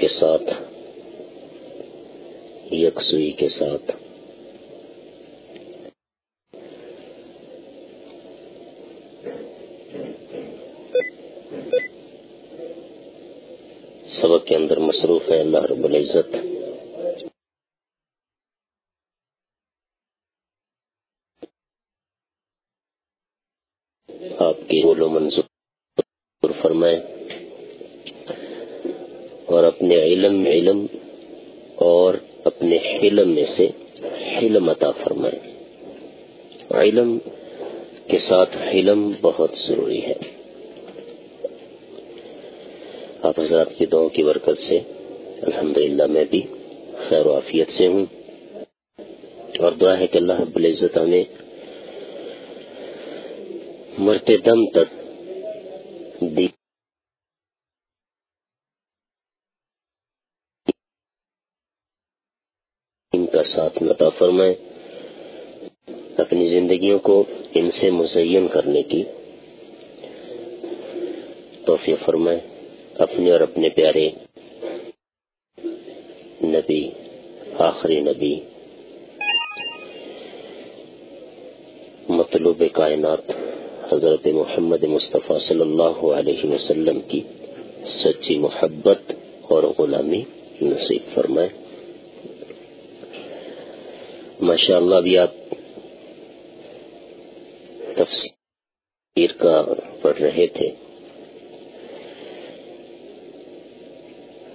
کے ساتھ یکسوئی کے ساتھ۔ سبق کے اندر مصروف ہے اللہ رب العزت آپ کی و منظور فرمائے اور اپنے علم علم اور اپنے حلم میں سے حلم عطا فرمائے علم کے ساتھ حلم بہت ضروری ہے۔ آپ حضرات کی دعاؤں کی برکت سے الحمدللہ میں بھی خیر و عافیت سے ہوں۔ اور دعا ہے کہ اللہ رب العزت ہمیں مرتے دم تک دین کا ساتھ نتا فرمائے۔ اپنی زندگیوں کو ان سے مزین کرنے کی توفیق فرمائے۔ اپنے اور اپنے پیارے نبی، آخری نبی، مطلوب کائنات، حضرت محمد مصطفیٰ صلی اللہ علیہ وسلم کی سچی محبت اور غلامی نصیب فرمائے۔ ماشاء اللہ بھی آپ تفسیر کا پڑھ رہے تھے۔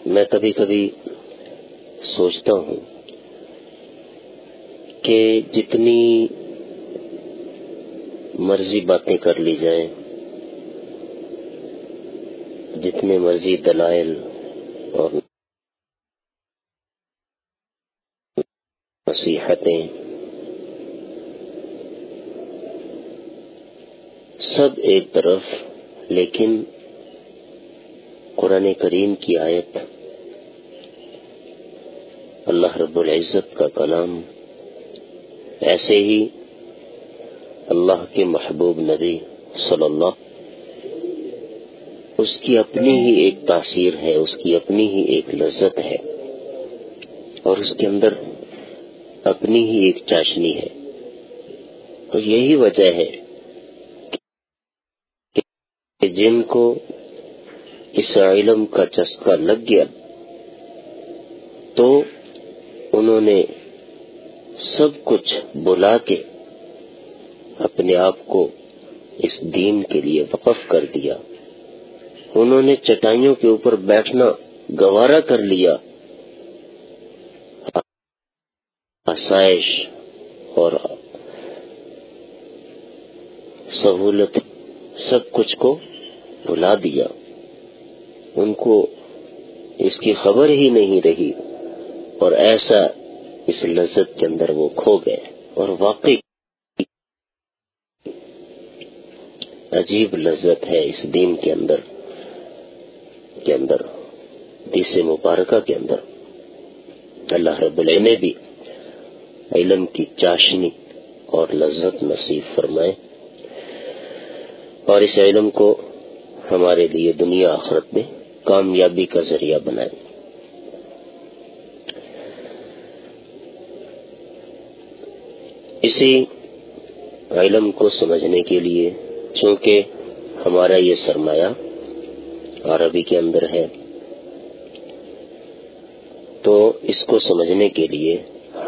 میں کبھی کبھی سوچتا ہوں کہ جتنی مرضی باتیں کر لی جائیں، جتنے مرضی دلائل اور نصیحتیں سب ایک طرف، لیکن قرآن کریم کی آیت اللہ رب العزت کا کلام ایسے ہی اللہ کے محبوب نبی صلی اللہ اس کی اپنی ہی ایک تاثیر ہے، اس کی اپنی ہی ایک لذت ہے، اور اس کے اندر اپنی ہی ایک چاشنی ہے۔ اور یہی وجہ ہے جن کو اس علم کا چسکا لگ گیا، تو انہوں نے سب کچھ بلا کے اپنے آپ کو اس دین کے لیے وقف کر دیا۔ انہوں نے چٹائیوں کے اوپر بیٹھنا گوارا کر لیا۔ آسائش اور سہولت سب کچھ کو بلا دیا۔ ان کو اس کی خبر ہی نہیں رہی اور ایسا اس لذت کے اندر وہ کھو گئے اور واقعی عجیب لذت ہے اس دین کے اندر کے اندر دیس مبارکہ کے اندر۔ اللہ رب العلم نے بھی علم کی چاشنی اور لذت نصیب فرمائے اور اس علم کو ہمارے لیے دنیا آخرت میں کامیابی کا ذریعہ بنائے اسی علم کو سمجھنے کے لیے چونکہ ہمارا یہ سرمایہ عربی کے اندر ہے، تو اس کو سمجھنے کے لیے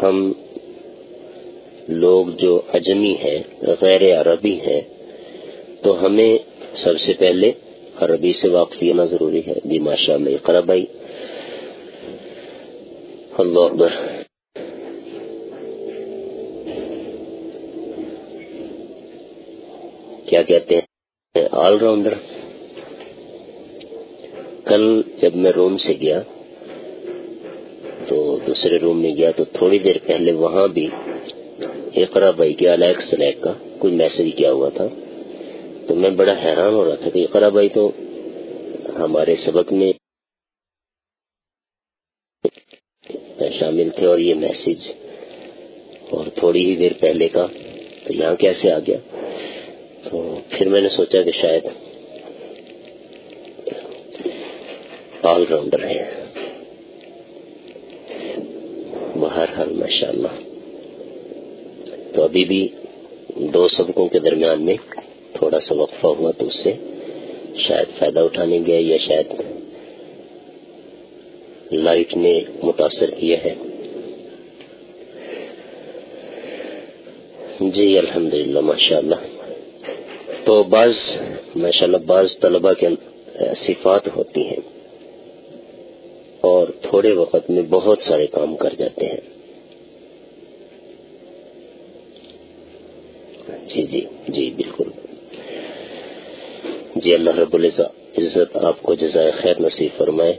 ہم لوگ جو اجمی ہیں، غیر عربی ہیں، تو ہمیں سب سے پہلے عربی سے واقف ہونا ضروری ہے۔ جی ماشاء اللہ اقرا بھائی اللہ اکبر۔ کیا کہتے ہیں؟ آل راؤنڈر کل جب میں روم سے گیا، تو دوسرے روم میں گیا، تو تھوڑی دیر پہلے وہاں بھی اقرا بھائی کے الیکس سلیک کا کوئی میسج کیا ہوا تھا۔ تو میں بڑا حیران ہو رہا تھا کہ اقرا بھائی تو ہمارے سبق میں شامل تھے اور یہ میسج اور تھوڑی ہی دیر پہلے کا تو یہاں کیسے آ گیا؟ تو پھر میں نے سوچا کہ شاید آل راؤنڈر ہے بہرحال ماشاء اللہ تو ابھی بھی دو سبقوں کے درمیان میں تھوڑا سا وقفہ ہوا تو اس سے شاید فائدہ اٹھانے گیا یا شاید لائٹ نے متاثر کیا ہے۔ جی الحمد للہ ماشاء اللہ تو بعض ماشاء اللہ بعض طلبا کے صفات ہوتی ہیں اور تھوڑے وقت میں بہت سارے کام کر جاتے ہیں۔ جی جی جی بالکل۔ جی اللہ رب العزت آپ کو جزائے خیر نصیب فرمائے۔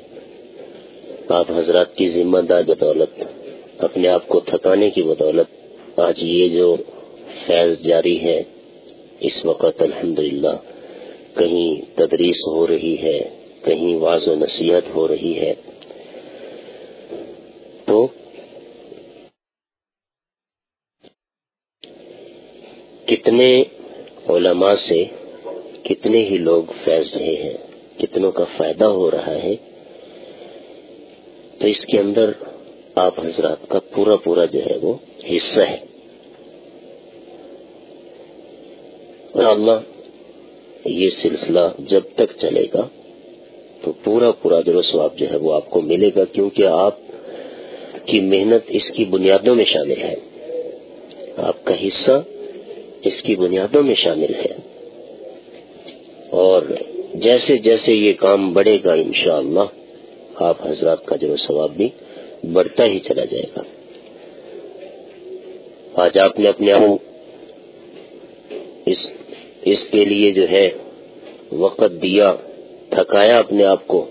آپ حضرات کی ذمہ دار بدولت، اپنے آپ کو تھکانے کی بدولت۔ آج یہ جو فیض جاری ہے، اس وقت الحمدللہ کہیں تدریس ہو رہی ہے، کہیں واض و نصیحت ہو رہی ہے۔ تو کتنے علماء سے کتنے ہی لوگ فیض رہے ہیں، کتنوں کا فائدہ ہو رہا ہے۔ تو اس کے اندر آپ حضرات کا پورا پورا جو ہے وہ حصہ ہے۔ اور اللہ یہ سلسلہ جب تک چلے گا، تو پورا پورا جو سواب جو ہے وہ آپ کو ملے گا، کیونکہ آپ کی محنت اس کی بنیادوں میں شامل ہے۔ آپ کا حصہ اس کی بنیادوں میں شامل ہے۔ اور جیسے جیسے یہ کام بڑھے گا انشاءاللہ، آپ حضرات کا جو ثواب بھی بڑھتا ہی چلا جائے گا۔ آج آپ نے اپنے آپ اس اس کے لیے جو ہے وقت دیا، تھکایا اپنے آپ کو،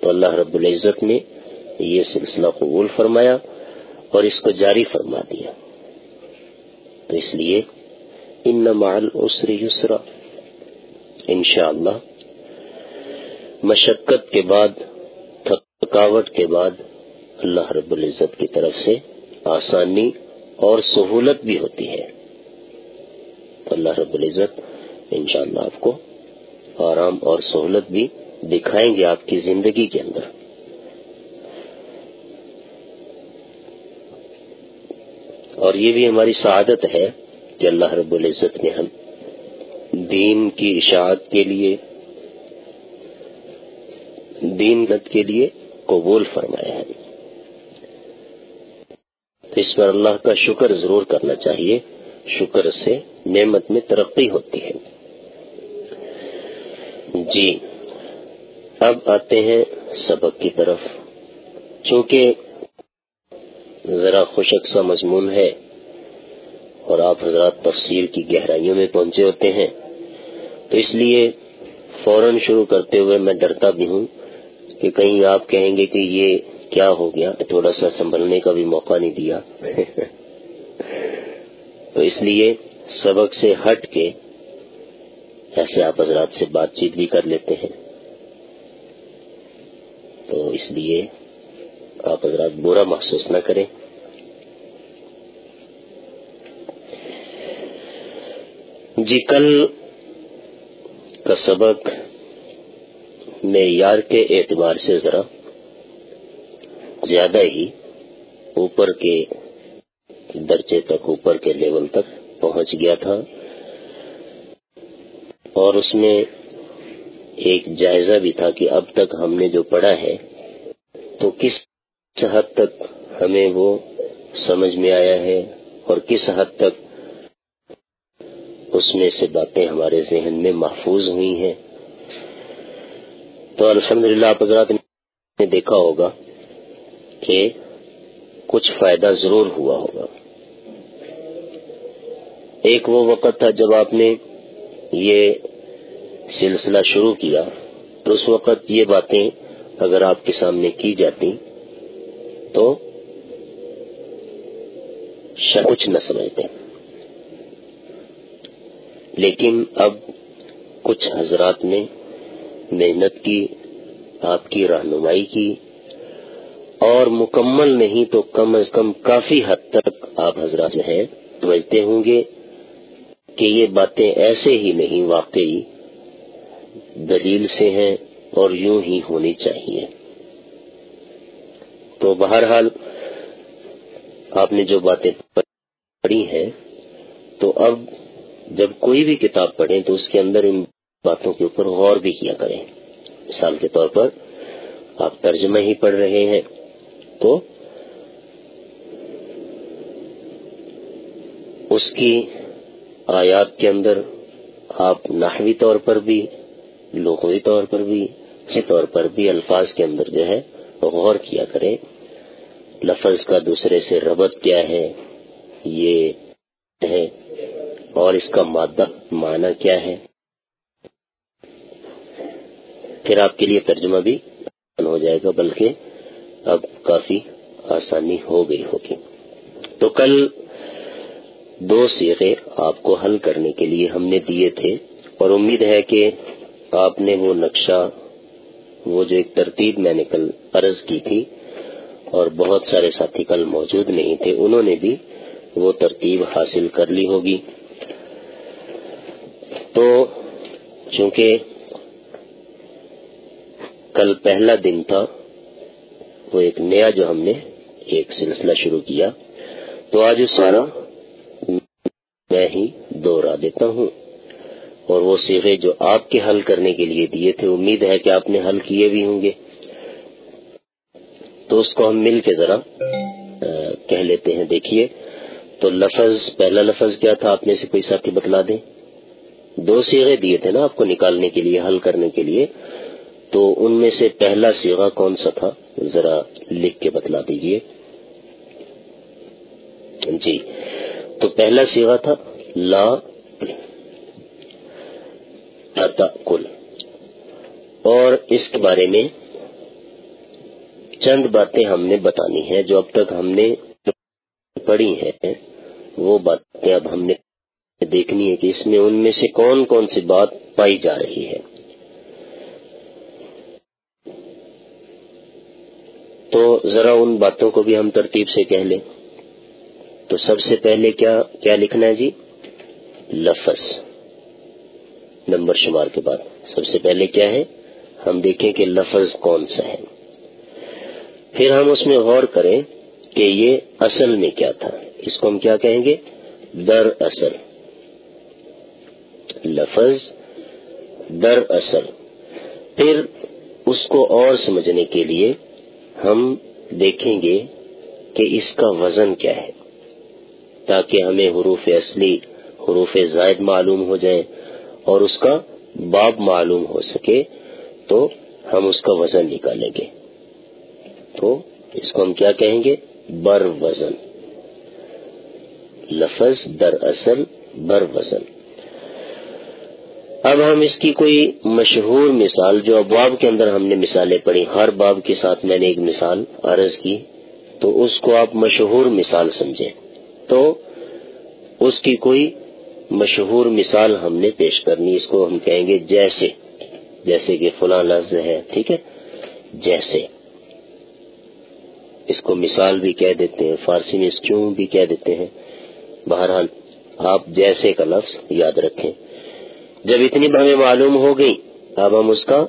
تو اللہ رب العزت نے یہ سلسلہ قبول فرمایا اور اس کو جاری فرما دیا۔ تو اس لیے، ان مال اسری یسرا۔ انشاءاللہ۔ مشقت کے بعد، تھکاوٹ کے بعد اللہ رب العزت کی طرف سے آسانی اور سہولت بھی ہوتی ہے۔ تو اللہ رب العزت انشاءاللہ آپ کو آرام اور سہولت بھی دکھائیں گے آپ کی زندگی کے اندر۔ اور یہ بھی ہماری سعادت ہے کہ اللہ رب العزت نے ہم دین کی اشاعت کے لیے، دین کے لیے قبول فرمایا ہے۔ تو اس پر اللہ کا شکر ضرور کرنا چاہیے۔ شکر سے نعمت میں ترقی ہوتی ہے۔ جی اب آتے ہیں سبق کی طرف۔ چونکہ ذرا خوشک سا مضمون ہے اور آپ حضرات تفسیر کی گہرائیوں میں پہنچے ہوتے ہیں۔ تو اس لیے فوراً شروع کرتے ہوئے میں ڈرتا بھی ہوں کہ کہیں آپ کہیں گے کہ یہ کیا ہو گیا، تھوڑا سا سنبھلنے کا بھی موقع نہیں دیا۔ تو اس لیے سبق سے ہٹ کے ایسے آپ حضرات سے بات چیت بھی کر لیتے ہیں۔ تو اس لیے آپ حضرات برا محسوس نہ کریں۔ جی کل کا سبق معیار کے اعتبار سے ذرا زیادہ ہی اوپر کے درجے تک، اوپر کے لیول تک پہنچ گیا تھا۔ اور اس میں ایک جائزہ بھی تھا کہ اب تک ہم نے جو پڑھا ہے، تو کس حد تک ہمیں وہ سمجھ میں آیا ہے اور کس حد تک اس میں سے باتیں ہمارے ذہن میں محفوظ ہوئی ہیں۔ تو الحمد للہ آپ حضرات نے دیکھا ہوگا کہ کچھ فائدہ ضرور ہوا ہوگا۔ ایک وہ وقت تھا جب آپ نے یہ سلسلہ شروع کیا تو اس وقت یہ باتیں اگر آپ کے سامنے کی جاتی تو کچھ نہ سمجھتے۔ لیکن اب کچھ حضرات نے محنت کی، آپ کی رہنمائی کی اور مکمل نہیں تو کم از کم کافی حد تک آپ حضرات جو ہے سمجھتے ہوں گے کہ یہ باتیں ایسے ہی نہیں، واقعی دلیل سے ہیں اور یوں ہی ہونی چاہیے۔ تو بہرحال آپ نے جو باتیں پڑھی ہیں تو اب جب کوئی بھی کتاب پڑھیں تو اس کے اندر ان باتوں کے اوپر غور بھی کیا کریں۔ مثال کے طور پر، آپ ترجمہ ہی پڑھ رہے ہیں تو اس کی آیات کے اندر آپ نحوی طور پر بھی، لغوی طور پر بھی اسی طور پر بھی الفاظ کے اندر جو ہے غور کیا کریں۔ لفظ کا دوسرے سے ربط کیا ہے، یہ ہے۔ اور اس کا مادہ معنی کیا ہے؟ پھر آپ کے لیے ترجمہ بھی ہو جائے گا، بلکہ اب کافی آسانی ہو گئی ہوگی۔ تو کل دو سیغے آپ کو حل کرنے کے لیے ہم نے دیے تھے، اور امید ہے کہ آپ نے وہ نقشہ، وہ جو ایک ترتیب میں نے کل عرض کی تھی، اور بہت سارے ساتھی کل موجود نہیں تھے، انہوں نے بھی وہ ترتیب حاصل کر لی ہوگی۔ تو چونکہ کل پہلا دن تھا، وہ ایک نیا جو ہم نے ایک سلسلہ شروع کیا، تو آج سارا میں ہی دوہرا دیتا ہوں۔ اور وہ سیغے جو آپ کے حل کرنے کے لیے دیے تھے، امید ہے کہ آپ نے حل کیے بھی ہوں گے۔ تو اس کو ہم مل کے ذرا کہہ لیتے ہیں، دیکھیے۔ تو لفظ، پہلا لفظ کیا تھا؟ آپ میں سے کوئی ساتھی بتلا دیں۔ دو سیغے دیے تھے نا آپ کو نکالنے کے لیے، حل کرنے کے لیے۔ تو ان میں سے پہلا سیغا کون سا تھا؟ ذرا لکھ کے بتلا دیجیے۔ جی۔ تو پہلا سیغا تھا، لا کل اور اس کے بارے میں چند باتیں ہم نے بتانی ہیں، جو اب تک ہم نے پڑھی ہیں، وہ باتیں اب ہم نے دیکھنی ہے کہ اس میں ان میں سے کون کون سی بات پائی جا رہی ہے۔ تو ذرا ان باتوں کو بھی ہم ترتیب سے کہہ لیں۔ تو سب سے پہلے کیا کیا لکھنا ہے جی؟ لفظ۔ نمبر شمار کے بعد۔ سب سے پہلے کیا ہے؟ ہم دیکھیں کہ لفظ کون سا ہے۔ پھر ہم اس میں غور کریں کہ یہ اصل میں کیا تھا۔ اس کو ہم کیا کہیں گے؟ در اصل لفظ در اصل پھر اس کو اور سمجھنے کے لیے ہم دیکھیں گے کہ اس کا وزن کیا ہے، تاکہ ہمیں حروف اصلی، حروف زائد معلوم ہو جائے اور اس کا باب معلوم ہو سکے تو ہم اس کا وزن نکالیں گے۔ تو اس کو ہم کیا کہیں گے؟ بر وزن۔ لفظ در اصل، بر وزن۔ اب ہم اس کی کوئی مشہور مثال جو ابواب کے اندر ہم نے مثالیں پڑھی، ہر باب کے ساتھ میں نے ایک مثال عرض کی، تو اس کو آپ مشہور مثال سمجھیں۔ تو اس کی کوئی مشہور مثال ہم نے پیش کرنی، اس کو ہم کہیں گے جیسے جیسے کہ فلاں لفظ ہے، ٹھیک ہے؟ جیسے۔ اس کو مثال بھی کہہ دیتے ہیں، فارسی میں اس کیوں بھی کہہ دیتے ہیں؟ بہرحال آپ جیسے کا لفظ یاد رکھیں۔ جب اتنی ہمیں معلوم ہو گئی اب ہم اس کا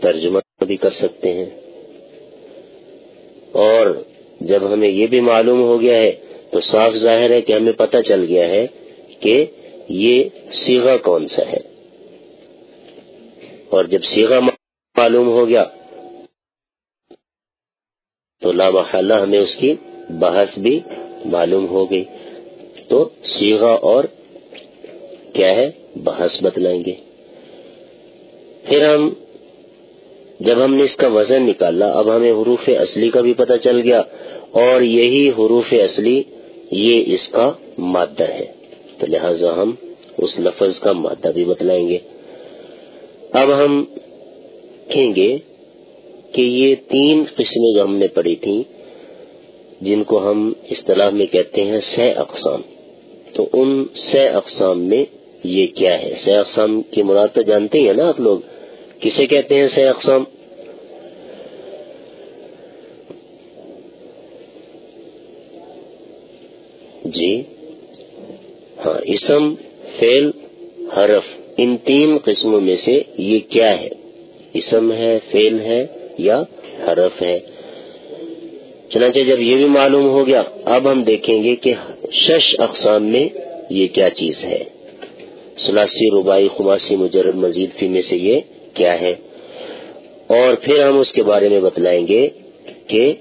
ترجمہ بھی کر سکتے ہیں۔ اور جب ہمیں یہ بھی معلوم ہو گیا ہے، تو صاف ظاہر ہے کہ ہمیں پتہ چل گیا ہے کہ یہ سیگا کون سا ہے۔ اور جب سیگا معلوم ہو گیا، تو لا محلہ ہمیں اس کی بحث بھی معلوم ہو گئی۔ تو سیگا اور کیا ہے؟ بحث بتلائیں گے۔ پھر ہم، جب ہم نے اس کا وزن نکالا، اب ہمیں حروف اصلی کا بھی پتہ چل گیا اور یہی حروف اصلی، یہ اس کا مادہ ہے۔ تو لہذا ہم اس لفظ کا مادہ بھی بتلائیں گے۔ اب ہم کہیں گے کہ یہ تین قسمیں جو ہم نے پڑھی تھیں، جن کو ہم اصطلاح میں کہتے ہیں سہ اقسام۔ تو ان سہ اقسام میں یہ کیا ہے؟ سہ اقسام کی مراد تو جانتے ہیں نا آپ لوگ۔ کسے کہتے ہیں سہ اقسام؟ جی۔ ہاں اسم فیل حرف، ان تین قسموں میں سے یہ کیا ہے؟ اسم ہے فیل ہے یا حرف ہے۔ چنانچہ جب یہ بھی معلوم ہو گیا، اب ہم دیکھیں گے کہ شش اقسام میں یہ کیا چیز ہے۔ سلاسی ربائی خماسی، مجرد، مزید فی میں سے یہ کیا ہے؟ اور پھر ہم اس کے بارے میں بتلائیں گے کہ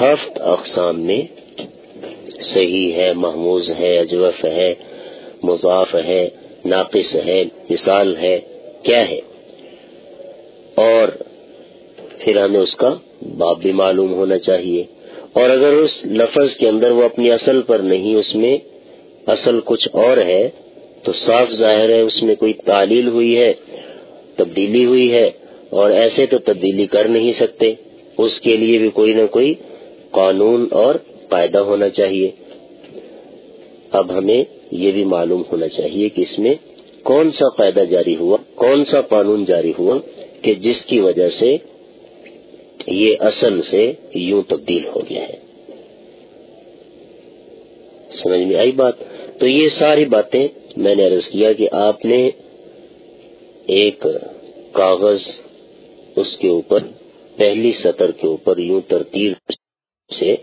ہفت اقسام میں صحیح ہے، محموز ہے اجوف ہے، مضاف ہے، ناقص ہے، مثال ہے، کیا ہے؟ اور پھر ہمیں اس کا باب بھی معلوم ہونا چاہیے۔ اور اگر اس لفظ کے اندر وہ اپنی اصل پر نہیں، اس میں اصل کچھ اور ہے تو صاف ظاہر ہے، اس میں کوئی تعلیل ہوئی ہے، تبدیلی ہوئی ہے، اور ایسے تو تبدیلی کر نہیں سکتے۔ اس کے لیے بھی کوئی نہ کوئی قانون اور قاعدہ ہونا چاہیے۔ اب ہمیں یہ بھی معلوم ہونا چاہیے کہ اس میں کون سا قاعدہ جاری ہوا، کون سا قانون جاری ہوا کہ جس کی وجہ سے یہ اصل سے یوں تبدیل ہو گیا ہے۔ سمجھ میں آئی بات؟ تو یہ ساری باتیں میں نے عرض کیا کہ آپ نے ایک کاغذ اس کے اوپر، پہلی سطر کے اوپر یوں ترتیب سے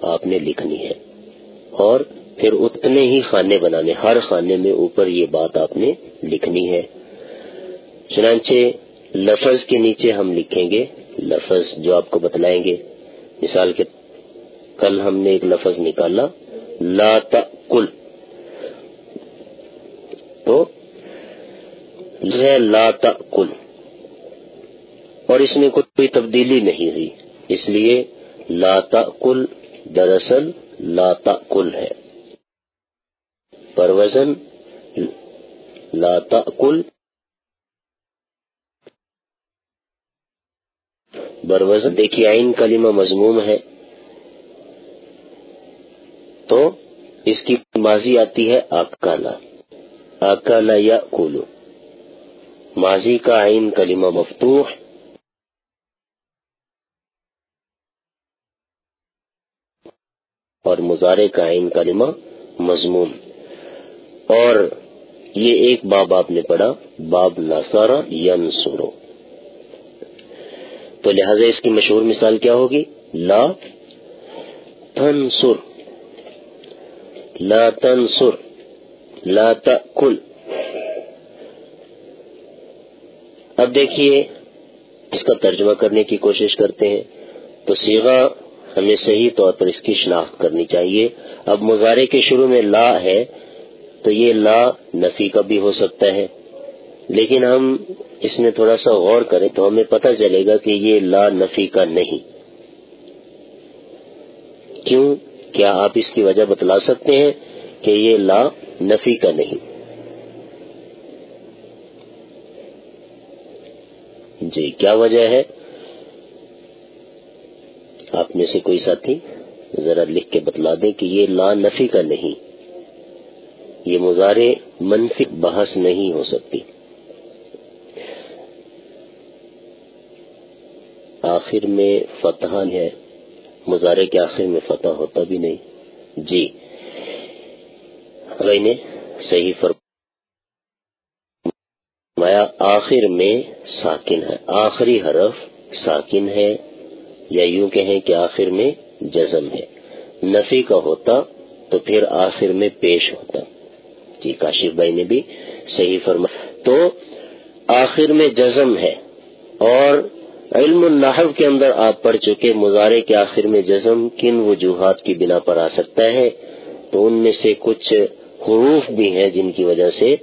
آپ نے لکھنی ہے۔ اور پھر اتنے ہی خانے بنانے، ہر خانے میں اوپر یہ بات آپ نے لکھنی ہے۔ چنانچہ لفظ کے نیچے ہم لکھیں گے، لفظ جو آپ کو بتلائیں گے۔ مثال کے، کل ہم نے ایک لفظ نکالا، لا کل تو لا کل اور اس میں کوئی تبدیلی نہیں ہوئی۔ اس لیے لا کل دراصل لا کل ہے۔ پر وزن لا کل بروزن دیکھیے آئین کلمہ مضموم ہے۔ تو اس کی ماضی آتی ہے اکالا اکالا یا ماضی کا آئین کلمہ مفتوح. اور مظاہرے کا آئین کلمہ مضمون. اور یہ ایک باب آپ نے پڑھا، باب نسارا ین سورو تو لہذا اس کی مشہور مثال کیا ہوگی؟ لا تنصر. لا تنصر. لا تأکل۔ اب دیکھیے، اس کا ترجمہ کرنے کی کوشش کرتے ہیں۔ تو سیگا ہمیں صحیح طور پر اس کی شناخت کرنی چاہیے۔ اب مظاہرے کے شروع میں لا ہے، تو یہ لا نفی کا بھی ہو سکتا ہے۔ لیکن ہم اس میں تھوڑا سا غور کریں تو ہمیں پتہ چلے گا کہ یہ لا نفی کا نہیں۔ کیوں؟ کیا آپ اس کی وجہ بتلا سکتے ہیں؟ کہ یہ لا نفی کا نہیں۔ جی کیا وجہ ہے؟ آپ میں سے کوئی ساتھی ذرا لکھ کے بتلا دیں کہ یہ لا نفی کا نہیں۔ یہ مظاہرے منفی بحث نہیں ہو سکتی۔ آخر میں فتح ہے۔ مظاہرے کے آخر میں فتح ہوتا بھی نہیں۔ جی نے صحیح فرمایا، آخر میں ساکن ہے۔ آخری حرف ساکن ہے، یا یوں کہیں کہ آخر میں جزم ہے۔ نفی کا ہوتا تو پھر آخر میں پیش ہوتا۔ جی کاشف بھائی نے بھی صحیح فرمایا۔ تو آخر میں جزم ہے اور علم النحو کے اندر آپ پڑھ چکے مظاہرے کے آخر میں جزم کن وجوہات کی بنا پر آ سکتا ہے؟ تو ان میں سے کچھ حروف بھی ہیں جن کی وجہ سے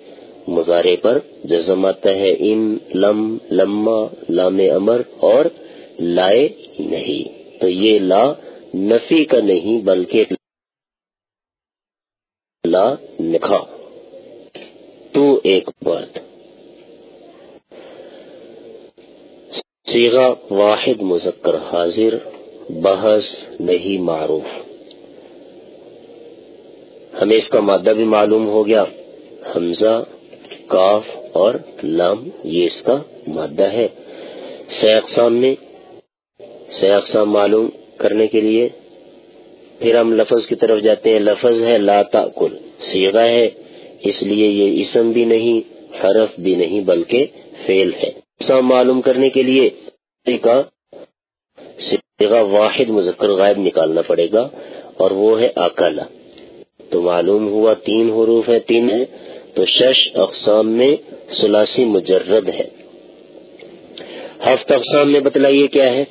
مظاہرے پر جزم آتا ہے۔ ان، لم، لما، لام امر اور لائے نہیں۔ تو یہ لا نفی کا نہیں بلکہ لا نکھا۔ تو ایک مرد سیغا واحد مذکر، حاضر، بحث، نہیں، معروف۔ ہمیں اس کا مادہ بھی معلوم ہو گیا۔ حمزہ، کاف اور لام، یہ اس کا مادہ ہے۔ سی اقسام میں سی اقسام معلوم کرنے کے لیے پھر ہم لفظ کی طرف جاتے ہیں۔ لفظ ہے لا تاکل سیغا ہے۔ اس لیے یہ اسم بھی نہیں، حرف بھی نہیں، بلکہ فیل ہے۔ اقسام معلوم کرنے کے لیے کا واحد مذکر غائب نکالنا پڑے گا اور وہ ہے اکالا تو معلوم ہوا تین حروف ہے تین ہے تو شش اقسام میں سلاسی مجرد ہے ہفت اقسام میں بتلائیے کیا ہے؟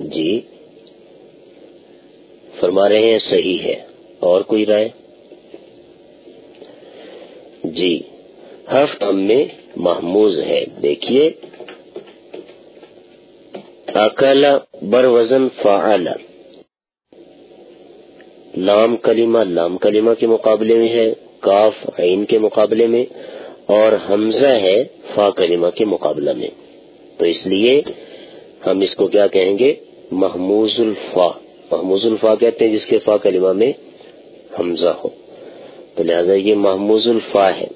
جی۔ فرما رہے ہیں، صحیح ہے۔ اور کوئی رائے؟ جی۔ ہفت میں محموز ہے۔ دیکھیے۔ اکالا بر وزن فعلا لام کلمہ لام کلمہ کے مقابلے میں ہے، کاف، عین کے مقابلے میں، اور حمزہ ہے فا کلمہ کے مقابلہ میں۔ تو اس لیے ہم اس کو کیا کہیں گے؟ محموز الفا۔ محموز الفا کہتے ہیں جس کے فا کلمہ میں حمزہ ہو۔ تو لہذا یہ محموز الفا ہے۔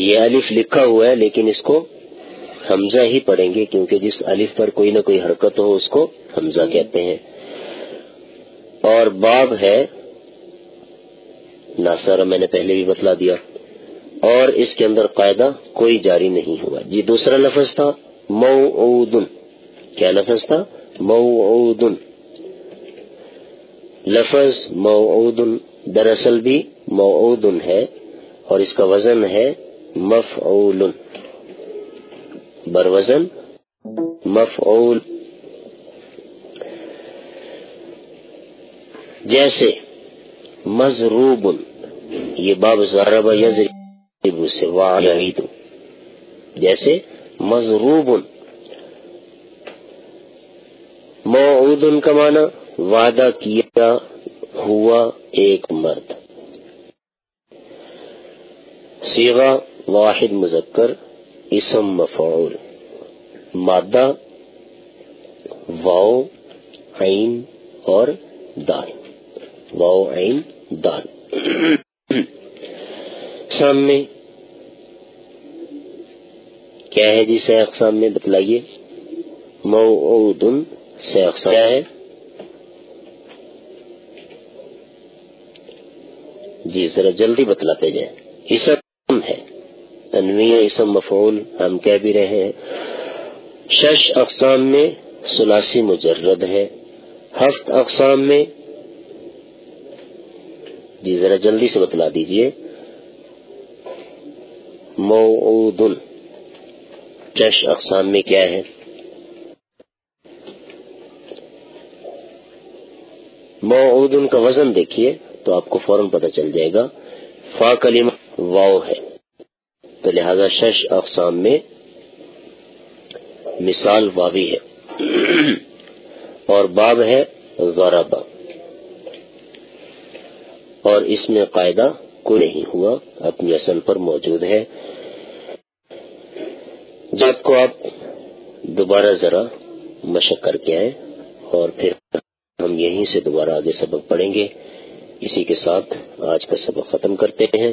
یہ الف لکھا ہوا ہے، لیکن اس کو حمزہ ہی پڑھیں گے، کیونکہ جس الف پر کوئی نہ کوئی حرکت ہو، اس کو حمزہ کہتے ہیں۔ اور باب ہے ناسارا میں نے پہلے بھی بتلا دیا۔ اور اس کے اندر قاعدہ کوئی جاری نہیں ہوا۔ جی دوسرا لفظ تھا، موعودن۔ کیا لفظ تھا؟ موعودن۔ لفظ موعودن، دراصل بھی موعودن ہے، اور اس کا وزن ہے مفعول. بر وزن مفعول. جیسے مضروب. یہ باب ضرب یضرب سے وعید جیسے مضروب. موعود کا معنی وعدہ کیا ہوا ایک مرد. سیغا واحد مذکر، اسم مفعول، مادہ واؤ عین اور دال۔ واؤ عین، دال۔ سامنے۔ کیا ہے جی سے اقسام میں بتلائیے۔ موعودن سے اقسام کیا ہے؟ جی ذرا جلدی بتلاتے جائیں۔ اسم تنویہ اسم مفعول ہم کہہ بھی رہے ہیں۔ شش اقسام میں سلاسی مجرد ہے ہفت اقسام میں جی ذرا جلدی سے بتلا دیجیے۔ موعودن۔ شش اقسام میں کیا ہے؟ موعودن کا وزن دیکھیے تو آپ کو فوراً پتہ چل جائے گا۔ فا کلمہ واؤ ہے۔ تو لہذا شش اقسام میں مثال واوی ہے۔ اور باب ہے غربا۔ اور اس میں قاعدہ کو نہیں ہوا، اپنی اصل پر موجود ہے۔ جب کو آپ دوبارہ ذرا مشق کر کے آئے اور پھر ہم یہیں سے دوبارہ آگے سبق پڑھیں گے۔ اسی کے ساتھ آج کا سبق ختم کرتے ہیں۔